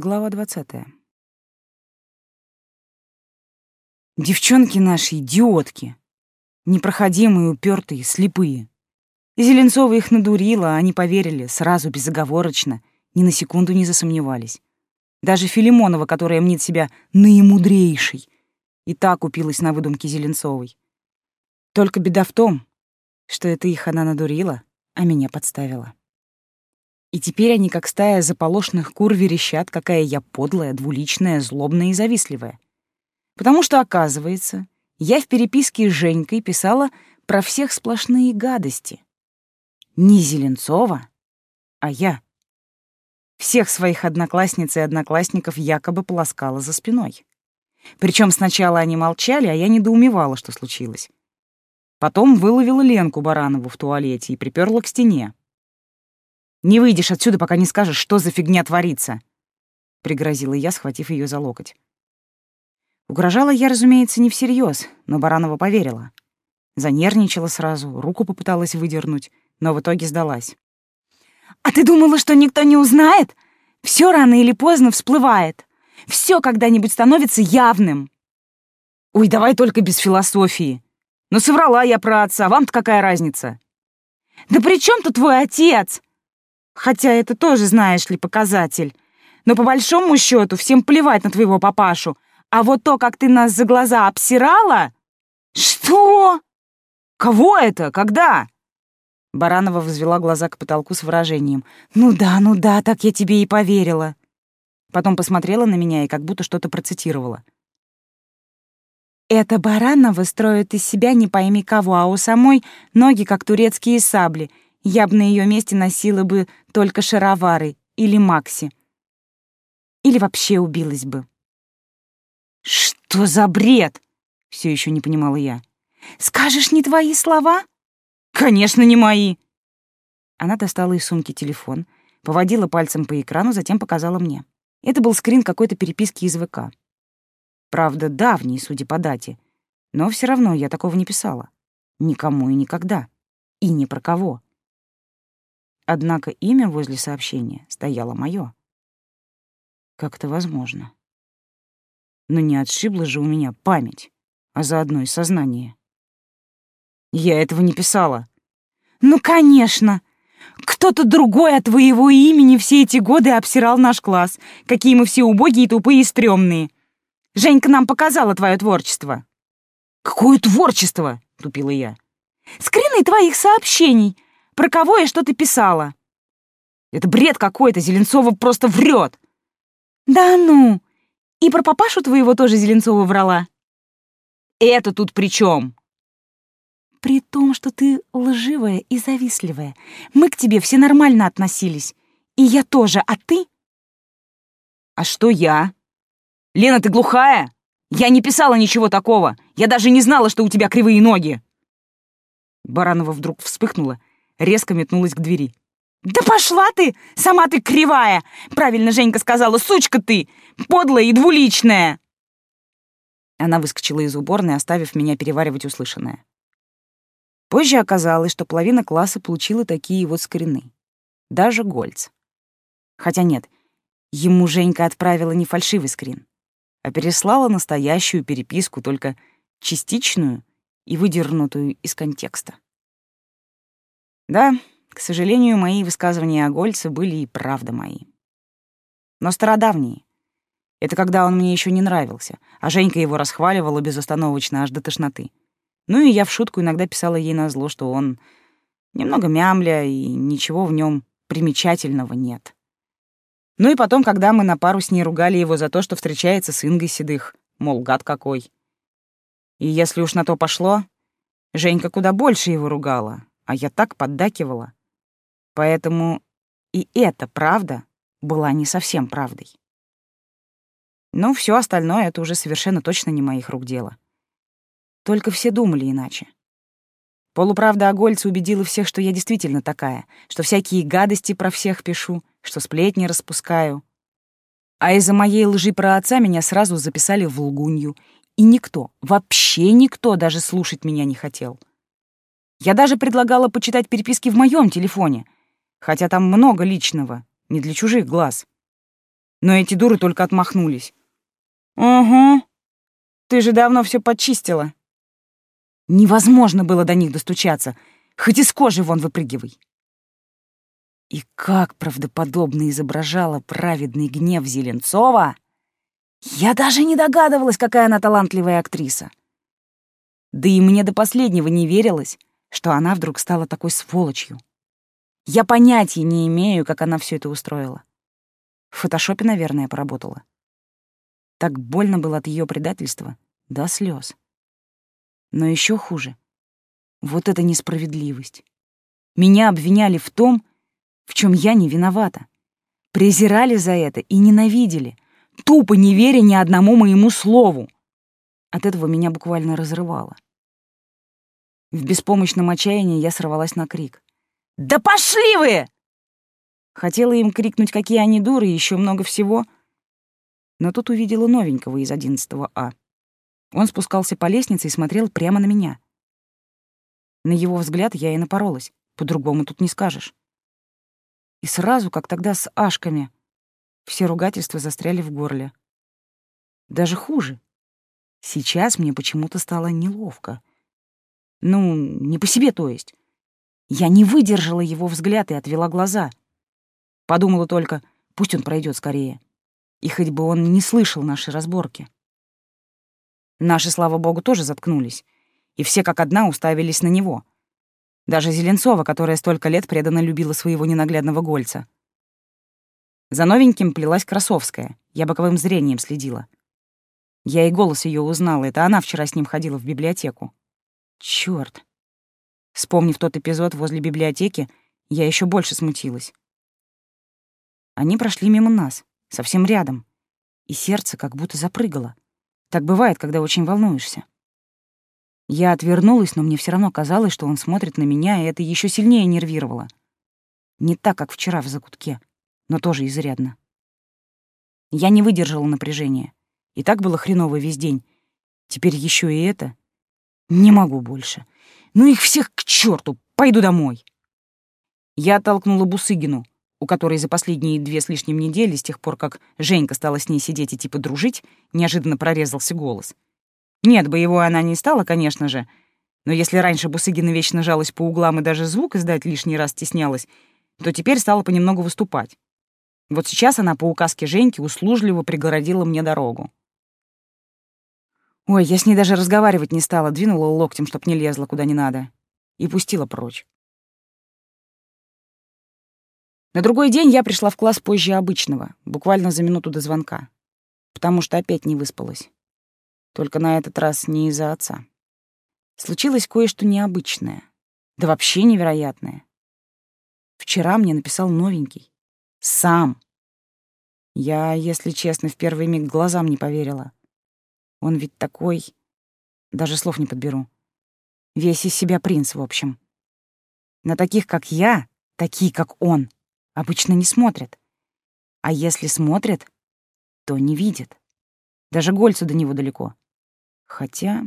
Глава двадцатая. Девчонки наши идиотки. Непроходимые, упертые, слепые. Зеленцова их надурила, а они поверили, сразу, безоговорочно, ни на секунду не засомневались. Даже Филимонова, которая мнит себя наимудрейшей, и так купилась на выдумке Зеленцовой. Только беда в том, что это их она надурила, а меня подставила. И теперь они, как стая заполошных кур, верещат, какая я подлая, двуличная, злобная и завистливая. Потому что, оказывается, я в переписке с Женькой писала про всех сплошные гадости. Не Зеленцова, а я. Всех своих одноклассниц и одноклассников якобы полоскала за спиной. Причем сначала они молчали, а я недоумевала, что случилось. Потом выловила Ленку Баранову в туалете и приперла к стене. Не выйдешь отсюда, пока не скажешь, что за фигня творится!» — пригрозила я, схватив ее за локоть. Угрожала я, разумеется, не всерьез, но Баранова поверила. Занервничала сразу, руку попыталась выдернуть, но в итоге сдалась. «А ты думала, что никто не узнает? Все рано или поздно всплывает. Все когда-нибудь становится явным». «Ой, давай только без философии. Ну, соврала я про отца, вам-то какая разница?» «Да при чем тут твой отец?» Хотя это тоже, знаешь ли, показатель. Но по большому счету всем плевать на твоего папашу. А вот то, как ты нас за глаза обсирала... Что? Кого это? Когда? Баранова возвела глаза к потолку с выражением. «Ну да, ну да, так я тебе и поверила». Потом посмотрела на меня и как будто что-то процитировала. «Это Баранова строит из себя не пойми кого, а у самой ноги, как турецкие сабли, я бы на ее месте носила бы только шаровары или макси. Или вообще убилась бы. «Что за бред?» — все еще не понимала я. «Скажешь, не твои слова?» «Конечно, не мои!» Она достала из сумки телефон, поводила пальцем по экрану, затем показала мне. Это был скрин какой-то переписки из ВК. Правда, давний, судя по дате. Но все равно я такого не писала. Никому и никогда. И ни про кого. Однако имя возле сообщения стояло мое. Как это возможно? Но не отшибла же у меня память, а заодно и сознание. Я этого не писала. Ну, конечно! Кто-то другой от твоего имени все эти годы обсирал наш класс. Какие мы все убогие, тупые и стрёмные. Женька нам показала твое творчество. Какое творчество? Тупила я. Скрины твоих сообщений — про кого и что ты писала?» «Это бред какой-то, Зеленцова просто врет!» «Да ну! И про папашу твоего тоже Зеленцова врала?» «Это тут при чем?» «При том, что ты лживая и завистливая. Мы к тебе все нормально относились. И я тоже, а ты?» «А что я? Лена, ты глухая? Я не писала ничего такого. Я даже не знала, что у тебя кривые ноги!» Баранова вдруг вспыхнула резко метнулась к двери. «Да пошла ты! Сама ты кривая! Правильно Женька сказала, сучка ты! Подлая и двуличная!» Она выскочила из уборной, оставив меня переваривать услышанное. Позже оказалось, что половина класса получила такие вот скрины. Даже Гольц. Хотя нет, ему Женька отправила не фальшивый скрин, а переслала настоящую переписку, только частичную и выдернутую из контекста. Да, к сожалению, мои высказывания о Гольце были и правда мои. Но стародавние. Это когда он мне еще не нравился, а Женька его расхваливала безостановочно аж до тошноты. Ну и я в шутку иногда писала ей на что он немного мямля, и ничего в нем примечательного нет. Ну и потом, когда мы на пару с ней ругали его за то, что встречается с Ингой Седых, мол, гад какой. И если уж на то пошло, Женька куда больше его ругала, а я так поддакивала. Поэтому и эта правда была не совсем правдой. Но все остальное — это уже совершенно точно не моих рук дело. Только все думали иначе. Полуправда о Гольце убедила всех, что я действительно такая, что всякие гадости про всех пишу, что сплетни распускаю. А из-за моей лжи про отца меня сразу записали в лгунью, и никто, вообще никто даже слушать меня не хотел. Я даже предлагала почитать переписки в моем телефоне, хотя там много личного, не для чужих глаз. Но эти дуры только отмахнулись. «Угу. Ты же давно все подчистила». Невозможно было до них достучаться. Хоть из кожи вон выпрыгивай. И как правдоподобно изображала праведный гнев Зеленцова, я даже не догадывалась, какая она талантливая актриса. Да и мне до последнего не верилось, что она вдруг стала такой сволочью. Я понятия не имею, как она все это устроила. В фотошопе, наверное, поработала. Так больно было от ее предательства, до слез. Но еще хуже — вот эта несправедливость. Меня обвиняли в том, в чем я не виновата. Презирали за это и ненавидели, тупо не веря ни одному моему слову. От этого меня буквально разрывало. В беспомощном отчаянии я сорвалась на крик. «Да пошли вы!» Хотела им крикнуть, какие они дуры, и еще много всего. Но тут увидела новенького из 11 А. Он спускался по лестнице и смотрел прямо на меня. На его взгляд я и напоролась. По-другому тут не скажешь. И сразу, как тогда с Ашками, все ругательства застряли в горле. Даже хуже. Сейчас мне почему-то стало неловко. Ну, не по себе, то есть. Я не выдержала его взгляд и отвела глаза. Подумала только, пусть он пройдет скорее. И хоть бы он не слышал нашей разборки. Наши, слава богу, тоже заткнулись, и все как одна уставились на него — даже Зеленцова, которая столько лет преданно любила своего ненаглядного гольца. За новеньким плелась Красовская, я боковым зрением следила. Я и голос ее узнала, это она вчера с ним ходила в библиотеку. Чёрт. Вспомнив тот эпизод возле библиотеки, я еще больше смутилась. Они прошли мимо нас, совсем рядом, и сердце как будто запрыгало. Так бывает, когда очень волнуешься. Я отвернулась, но мне все равно казалось, что он смотрит на меня, и это еще сильнее нервировало. Не так, как вчера в закутке, но тоже изрядно. Я не выдержала напряжения. И так было хреново весь день. Теперь еще и это. Не могу больше. Ну их всех к черту, пойду домой. Я оттолкнула Бусыгину, у которой за последние две с лишним недели, с тех пор, как Женька стала с ней сидеть и типа дружить, неожиданно прорезался голос — нет, боевой она не стала, конечно же, но если раньше Бусыгина вечно жалась по углам и даже звук издать лишний раз стеснялась, то теперь стала понемногу выступать. Вот сейчас она по указке Женьки услужливо пригородила мне дорогу. Ой, я с ней даже разговаривать не стала, двинула локтем, чтоб не лезла куда не надо, и пустила прочь. На другой день я пришла в класс позже обычного, буквально за минуту до звонка, потому что опять не выспалась. Только на этот раз не из-за отца. Случилось кое-что необычное, да вообще невероятное. Вчера мне написал новенький. Сам. Я, если честно, в первый миг глазам не поверила. Он ведь такой... Даже слов не подберу. Весь из себя принц, в общем. На таких, как я, такие, как он, обычно не смотрят. А если смотрят, то не видят. Даже Гольцу до него далеко. Хотя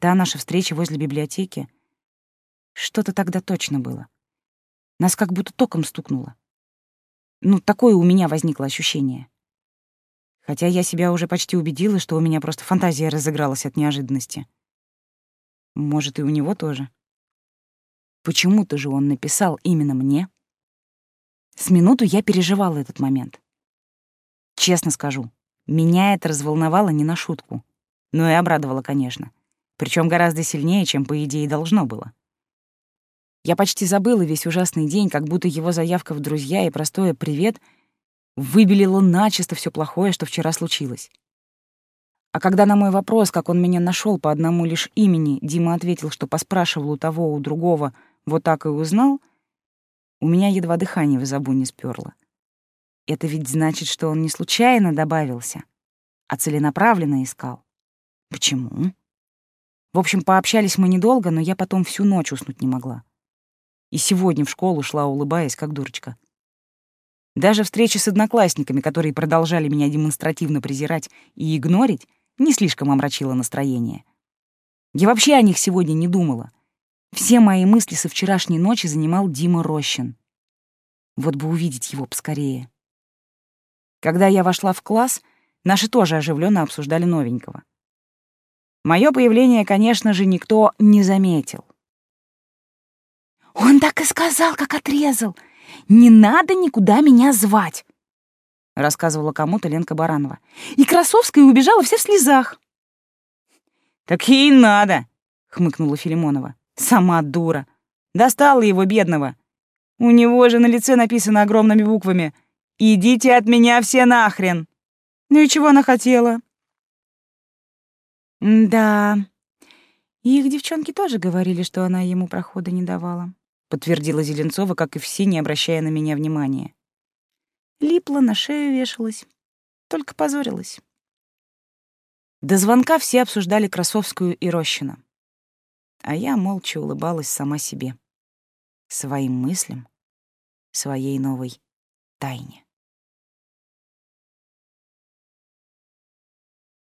та наша встреча возле библиотеки, что-то тогда точно было. Нас как будто током стукнуло. Ну, такое у меня возникло ощущение. Хотя я себя уже почти убедила, что у меня просто фантазия разыгралась от неожиданности. Может, и у него тоже. Почему-то же он написал именно мне. С минуту я переживала этот момент. Честно скажу, меня это разволновало не на шутку но и обрадовало, конечно. Причем гораздо сильнее, чем, по идее, должно было. Я почти забыла весь ужасный день, как будто его заявка в друзья и простое «привет» выбелило начисто все плохое, что вчера случилось. А когда на мой вопрос, как он меня нашел по одному лишь имени, Дима ответил, что поспрашивал у того, у другого, вот так и узнал, у меня едва дыхание в забу не спёрло. Это ведь значит, что он не случайно добавился, а целенаправленно искал. Почему? В общем, пообщались мы недолго, но я потом всю ночь уснуть не могла. И сегодня в школу шла, улыбаясь, как дурочка. Даже встречи с одноклассниками, которые продолжали меня демонстративно презирать и игнорить, не слишком омрачило настроение. Я вообще о них сегодня не думала. Все мои мысли со вчерашней ночи занимал Дима Рощин. Вот бы увидеть его поскорее. Когда я вошла в класс, наши тоже оживленно обсуждали новенького. Мое появление, конечно же, никто не заметил. «Он так и сказал, как отрезал. Не надо никуда меня звать», — рассказывала кому-то Ленка Баранова. И Красовская убежала вся в слезах. «Так ей надо», — хмыкнула Филимонова. «Сама дура. Достала его, бедного. У него же на лице написано огромными буквами «Идите от меня все нахрен!» Ну и чего она хотела? Да, их девчонки тоже говорили, что она ему прохода не давала, подтвердила Зеленцова, как и все, не обращая на меня внимания. Липла, на шею вешалась, только позорилась. До звонка все обсуждали Красовскую и Рощина. А я молча улыбалась сама себе, своим мыслям, своей новой тайне.